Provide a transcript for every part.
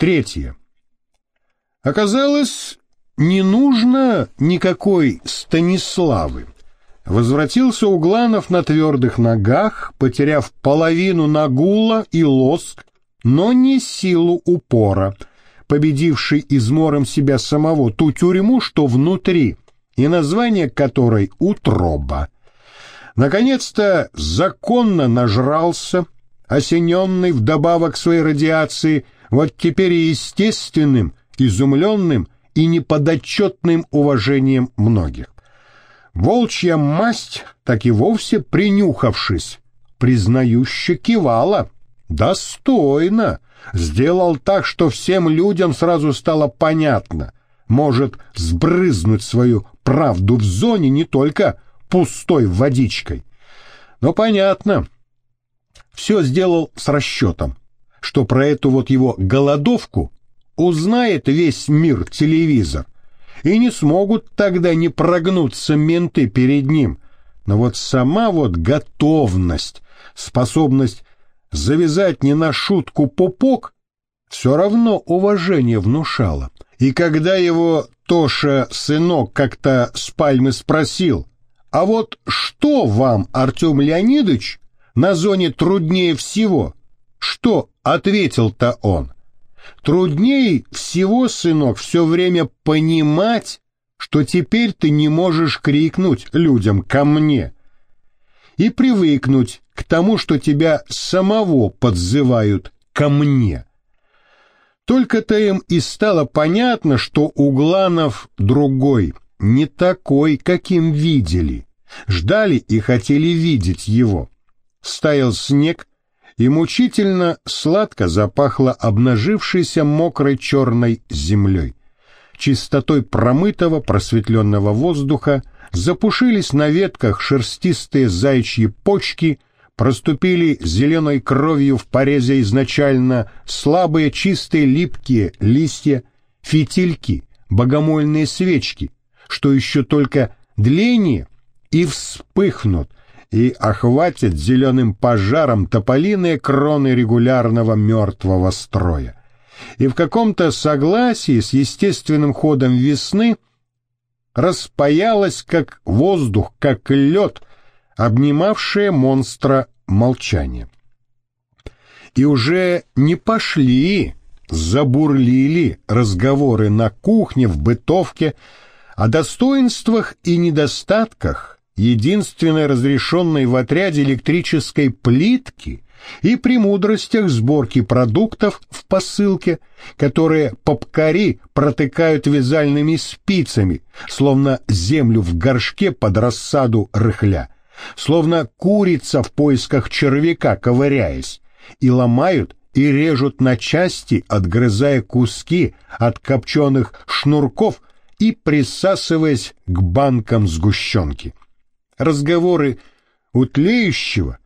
Третье. Оказалось, не нужно никакой Станиславы. Возвратился Угланов на твердых ногах, потеряв половину нагула и лоск, но не силу упора, победивший измором себя самого ту тюрьму, что внутри, и название которой «Утроба». Наконец-то законно нажрался, осененный вдобавок своей радиации, вот теперь и естественным, изумленным и неподотчетным уважением многих. Волчья масть, так и вовсе принюхавшись, признающе кивала. Достойно! Сделал так, что всем людям сразу стало понятно. Может сбрызнуть свою правду в зоне не только пустой водичкой. Но понятно. Все сделал с расчетом, что про эту вот его голодовку узнает весь мир телевизор, и не смогут тогда не прогнуться менты перед ним. Но вот сама вот готовность, способность завязать не на шутку пупок, все равно уважение внушала. И когда его Тоша, сынок, как-то с пальмы спросил, «А вот что вам, Артем Леонидович, на зоне труднее всего?» Что ответил-то он? Труднее всего, сынок, все время понимать, что теперь ты не можешь крикнуть людям ко мне и привыкнуть к тому, что тебя самого подзывают ко мне. Только-то им и стало понятно, что Угланов другой, не такой, каким видели. Ждали и хотели видеть его. Стаял снег, и мучительно сладко запахло обнажившейся мокрой черной землей. Чистотой промытого просветленного воздуха запушились на ветках шерстистые зайчьи почки, проступили зеленой кровью в порезе изначально слабые чистые липкие листья, фитильки, богомольные свечки, что еще только дление и вспыхнут, и охватит зеленым пожаром тополиные кроны регулярного мертвого строя. И в каком-то согласии с естественным ходом весны распаялась, как воздух, как лед, обнимавшее монстра молчание. И уже не пошли, забурлили разговоры на кухне, в бытовке, о достоинствах и недостатках, единственной разрешенной в отряде электрической плитки и премудростях сборки продуктов в посылке, которые попкари протыкают вязальными спицами, словно землю в горшке под рассаду рыхля, словно курица в поисках червяка, ковыряясь, и ломают и режут на части, отгрызая куски от копченых шнурков и присасываясь к банкам сгущенки разговоры утлеющего,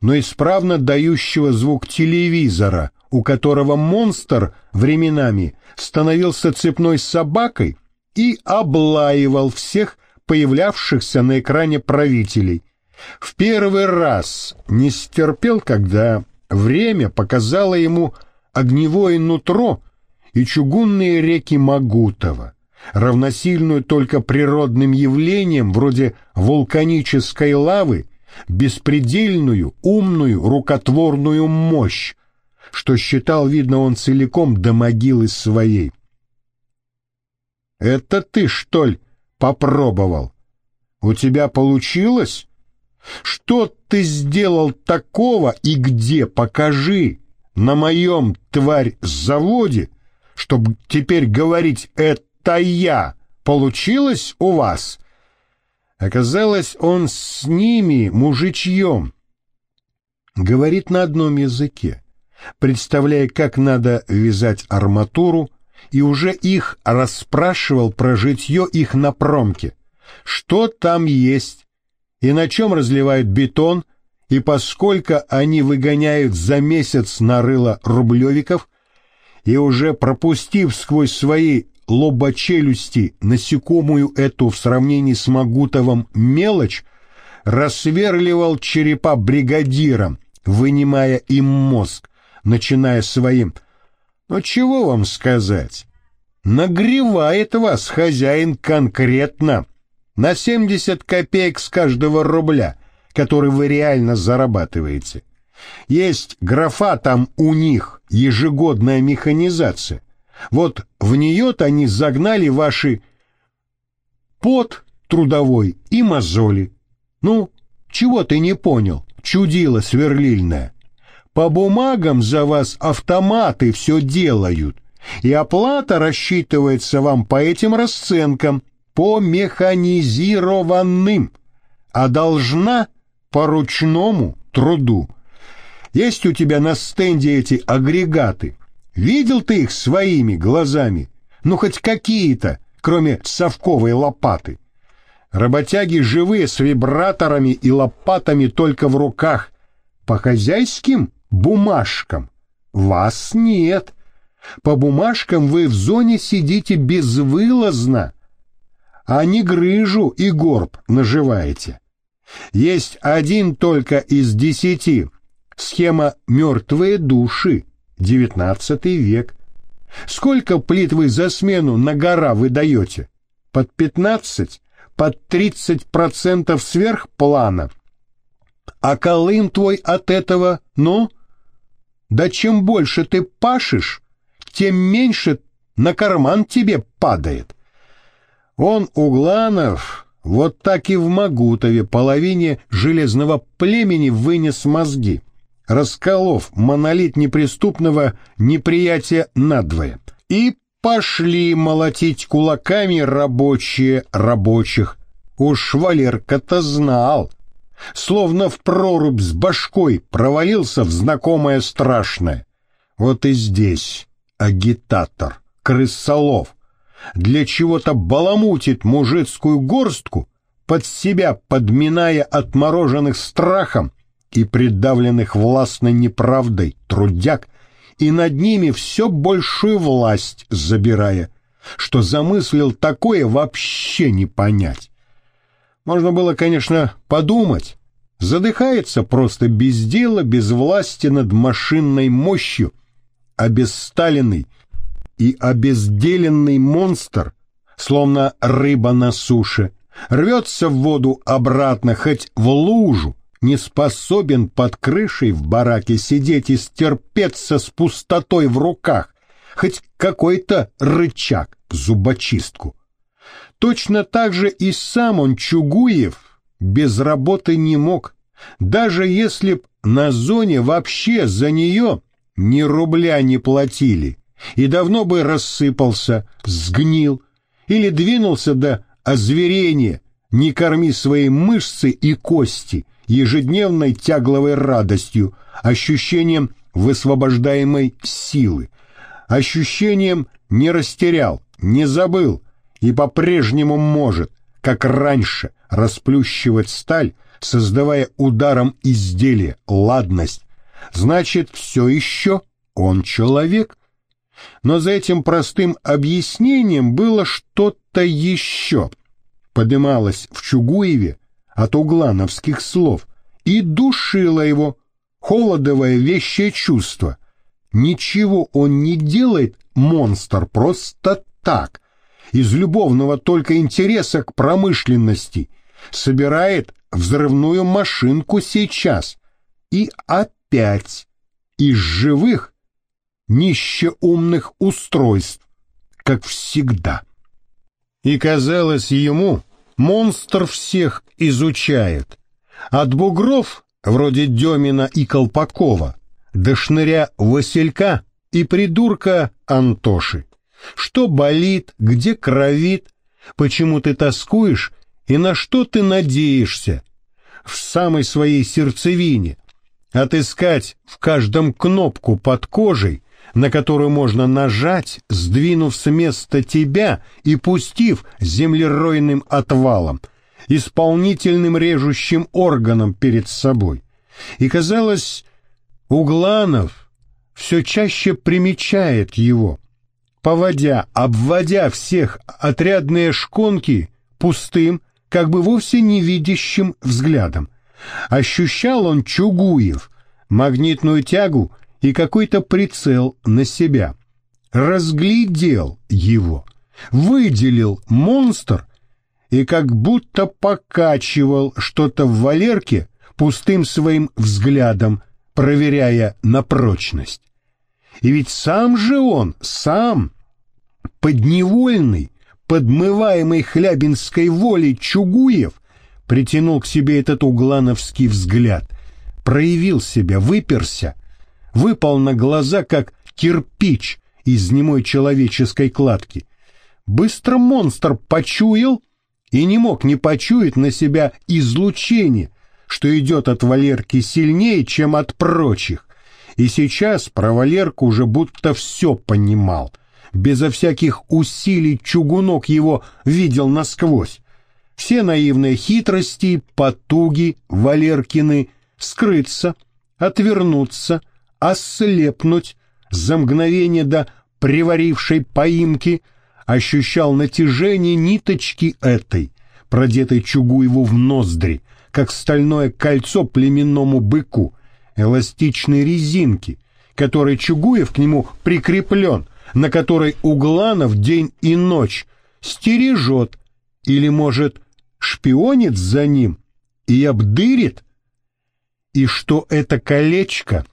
но исправно дающего звук телевизора, у которого монстр временами становился цепной собакой и облаивал всех появлявшихся на экране правителей. В первый раз не стерпел, когда время показало ему огневое нутро и чугунные реки Магутова равносильную только природным явлениям вроде вулканической лавы, беспредельную, умную, рукотворную мощь, что считал, видно, он целиком до могилы своей. «Это ты, что ли, попробовал? У тебя получилось? Что ты сделал такого и где, покажи, на моем, тварь, заводе, чтобы теперь говорить «это это я. Получилось у вас?» Оказалось, он с ними мужичьем. Говорит на одном языке, представляя, как надо вязать арматуру, и уже их расспрашивал про житье их на промке. Что там есть, и на чем разливают бетон, и поскольку они выгоняют за месяц на рыло рублевиков, и уже пропустив сквозь свои лобочелюсти насекомую эту в сравнении с Магутовым мелочь, рассверливал черепа бригадирам, вынимая им мозг, начиная своим Но чего вам сказать? Нагревает вас хозяин конкретно на 70 копеек с каждого рубля, который вы реально зарабатываете. Есть графа там у них, ежегодная механизация. Вот в нее-то они загнали ваши пот трудовой и мозоли. Ну, чего ты не понял, чудило сверлильное? По бумагам за вас автоматы все делают, и оплата рассчитывается вам по этим расценкам, по механизированным, а должна по ручному труду. Есть у тебя на стенде эти агрегаты? Видел ты их своими глазами? Ну, хоть какие-то, кроме совковой лопаты. Работяги живые с вибраторами и лопатами только в руках. По хозяйским бумажкам вас нет. По бумажкам вы в зоне сидите безвылазно, а не грыжу и горб наживаете. Есть один только из десяти. Схема «Мертвые души», девятнадцатый век. Сколько плит вы за смену на гора вы даете? Под пятнадцать? Под тридцать процентов сверх плана? А колым твой от этого, ну? Да чем больше ты пашешь, тем меньше на карман тебе падает. Он, Угланов, вот так и в Магутове половине железного племени вынес мозги, расколов монолит неприступного неприятия надвое. И пошли молотить кулаками рабочие рабочих. Уж Валерка-то знал, словно в прорубь с башкой провалился в знакомое страшное. Вот и здесь агитатор, крысолов, для чего-то баламутит мужицкую горстку, под себя подминая отмороженных страхом и придавленных властной неправдой трудяг, и над ними все большую власть забирая, что замыслил такое вообще не понять. Можно было, конечно, подумать, задыхается просто без дела, без власти над машинной мощью, обесталенный и обезделенный монстр, словно рыба на суше, рвется в воду обратно, хоть в лужу, не способен под крышей в бараке сидеть и стерпеться с пустотой в руках, хоть какой-то рычаг в зубочистку. Точно так же и сам он, Чугуев, без работы не мог, даже если б на зоне вообще за нее ни рубля не платили, и давно бы рассыпался, сгнил или двинулся до озверения, не корми свои мышцы и кости ежедневной тягловой радостью, ощущением высвобождаемой силы, ощущением не растерял, не забыл и по-прежнему может, как раньше, расплющивать сталь, создавая ударом изделия ладность, значит, все еще он человек. Но за этим простым объяснением было что-то еще. Подымалось в Чугуеве от углановских слов и душило его холодовое вещее чувство. Ничего он не делает, монстр, просто так, из любовного только интереса к промышленности, собирает взрывную машинку сейчас и опять из живых нищеумных устройств, как всегда. И казалось ему, монстр всех изучает, от бугров, вроде Демина и Колпакова, до шныря Василька и придурка Антоши. Что болит, где кровит, почему ты тоскуешь и на что ты надеешься. В самой своей сердцевине, отыскать в каждом кнопку под кожей, на которую можно нажать, сдвинув с места тебя и пустив землеройным отвалом, исполнительным режущим органом перед собой. И, казалось, Угланов все чаще примечает его, поводя, обводя всех отрядные шконки пустым, как бы вовсе невидящим взглядом. Ощущал он Чугуев, магнитную тягу и какой-то прицел на себя. разглядел его, выделил монстр и как будто покачивал что-то в Валерке пустым своим взглядом, проверяя на прочность. И ведь сам же он, сам, подневольный, подмываемый хлябинской волей Чугуев, притянул к себе этот углановский взгляд, проявил себя, выперся, выпал на глаза, как кирпич из немой человеческой кладки. Быстро монстр почуял и не мог не почуять на себя излучение, что идет от Валерки сильнее, чем от прочих. И сейчас про Валерку уже будто все понимал. Безо всяких усилий чугунок его видел насквозь. Все наивные хитрости, потуги Валеркины скрыться, отвернуться, ослепнуть за мгновение до приварившей поимки ощущал натяжение ниточки этой, продетой Чугуеву в ноздри, как стальное кольцо племенному быку, эластичной резинки, которой Чугуев к нему прикреплен, на которой Угланов день и ночь стережет или, может, шпионит за ним и обдырит, и что это колечко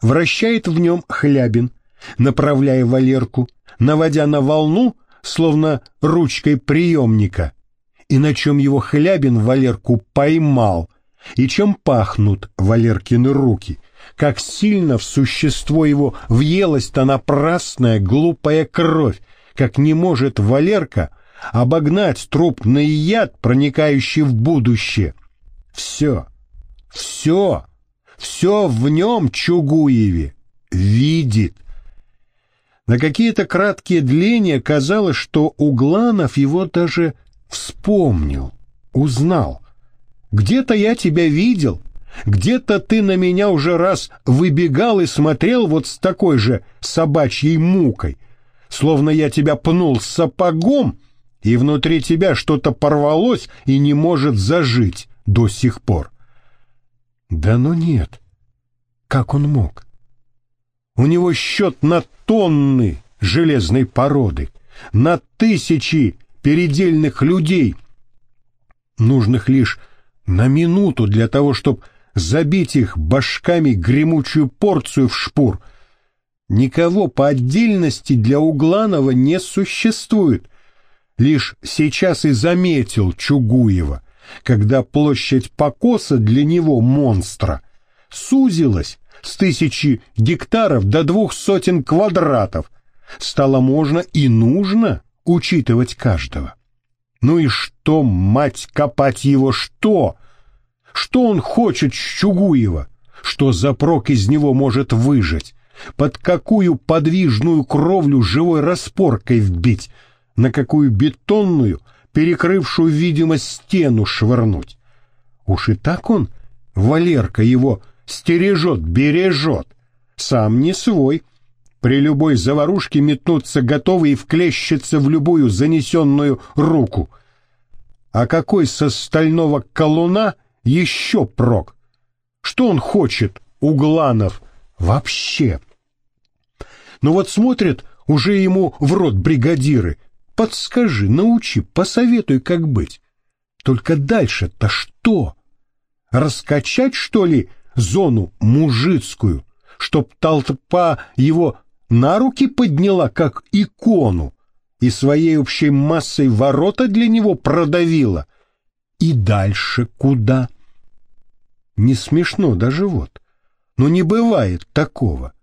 вращает в нем Хлябин, направляя Валерку, наводя на волну, словно ручкой приемника, и на чем его Хлябин Валерку поймал, и чем пахнут Валеркины руки, как сильно в существо его въелась-то напрасная глупая кровь, как не может Валерка обогнать трупный яд, проникающий в будущее. Все, все, все в нем Чугуеве видит. На какие-то краткие дления казалось, что Угланов его даже Вспомнил, узнал. Где-то я тебя видел, где-то ты на меня уже раз выбегал и смотрел вот с такой же собачьей мукой, словно я тебя пнул сапогом, и внутри тебя что-то порвалось и не может зажить до сих пор. Да ну нет. Как он мог? У него счет на тонны железной породы, на тысячи передельных людей, нужных лишь на минуту для того, чтобы забить их башками гремучую порцию в шпур. Никого по отдельности для Угланова не существует. Лишь сейчас и заметил Чугуева, когда площадь покоса для него монстра сузилась с тысячи гектаров до двух сотен квадратов. Стало можно и нужно учитывать каждого. Ну и что, мать, копать его, что? Что он хочет с Чугуева? Что за прок из него может выжить? Под какую подвижную кровлю живой распоркой вбить? На какую бетонную, перекрывшую видимость стену швырнуть? Уж и так он, Валерка, его стережет, бережет. Сам не свой, при любой заварушке метнуться готовы и вклещется в любую занесенную руку. А какой со стального колуна еще прок? Что он хочет, Угланов, вообще? Ну вот смотрят уже ему в рот бригадиры. Подскажи, научи, посоветуй, как быть. Только дальше-то что? Раскачать, что ли, зону мужицкую, чтоб толпа его на руки подняла, как икону, и своей общей массой ворота для него продавила. И дальше куда? Не смешно даже вот. Но не бывает такого.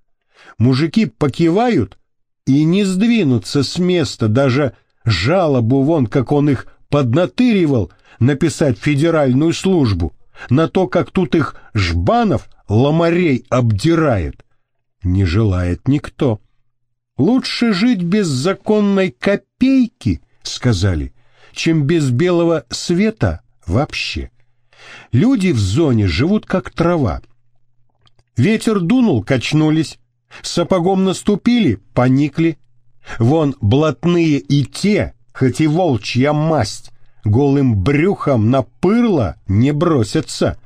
Мужики покивают и не сдвинутся с места, даже жалобу вон, как он их поднатыривал, написать федеральную службу, на то, как тут их жбанов ломарей обдирает не желает никто. Лучше жить без законной копейки, сказали, чем без белого света вообще. Люди в зоне живут как трава. Ветер дунул, качнулись, сапогом наступили, поникли. Вон блатные и те, хоть и волчья масть, голым брюхом на пырло не бросятся.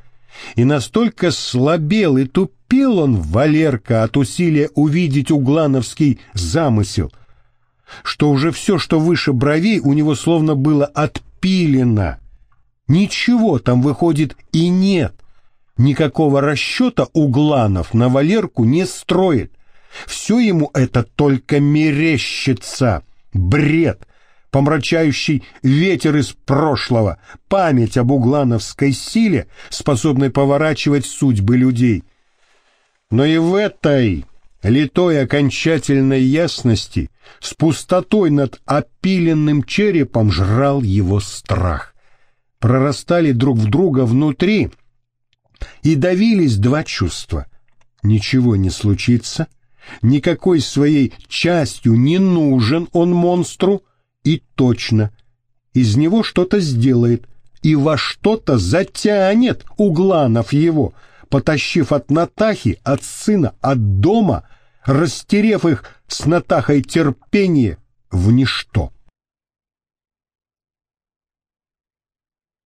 И настолько слабел и тупил, он, Валерка, от усилия увидеть углановский замысел, что уже все, что выше бровей, у него словно было отпилено. Ничего там, выходит, и нет. Никакого расчета Угланов на Валерку не строит. Все ему это только мерещится. Бред, помрачающий ветер из прошлого, память об углановской силе, способной поворачивать судьбы людей. Но и в этой литой окончательной ясности с пустотой над опиленным черепом жрал его страх. Прорастали друг в друга внутри и давились два чувства. Ничего не случится, никакой своей частью не нужен он монстру, и точно, из него что-то сделает и во что-то затянет Угланов его, потащив от Натахи, от сына, от дома, растерев их с Натахой терпение в ничто.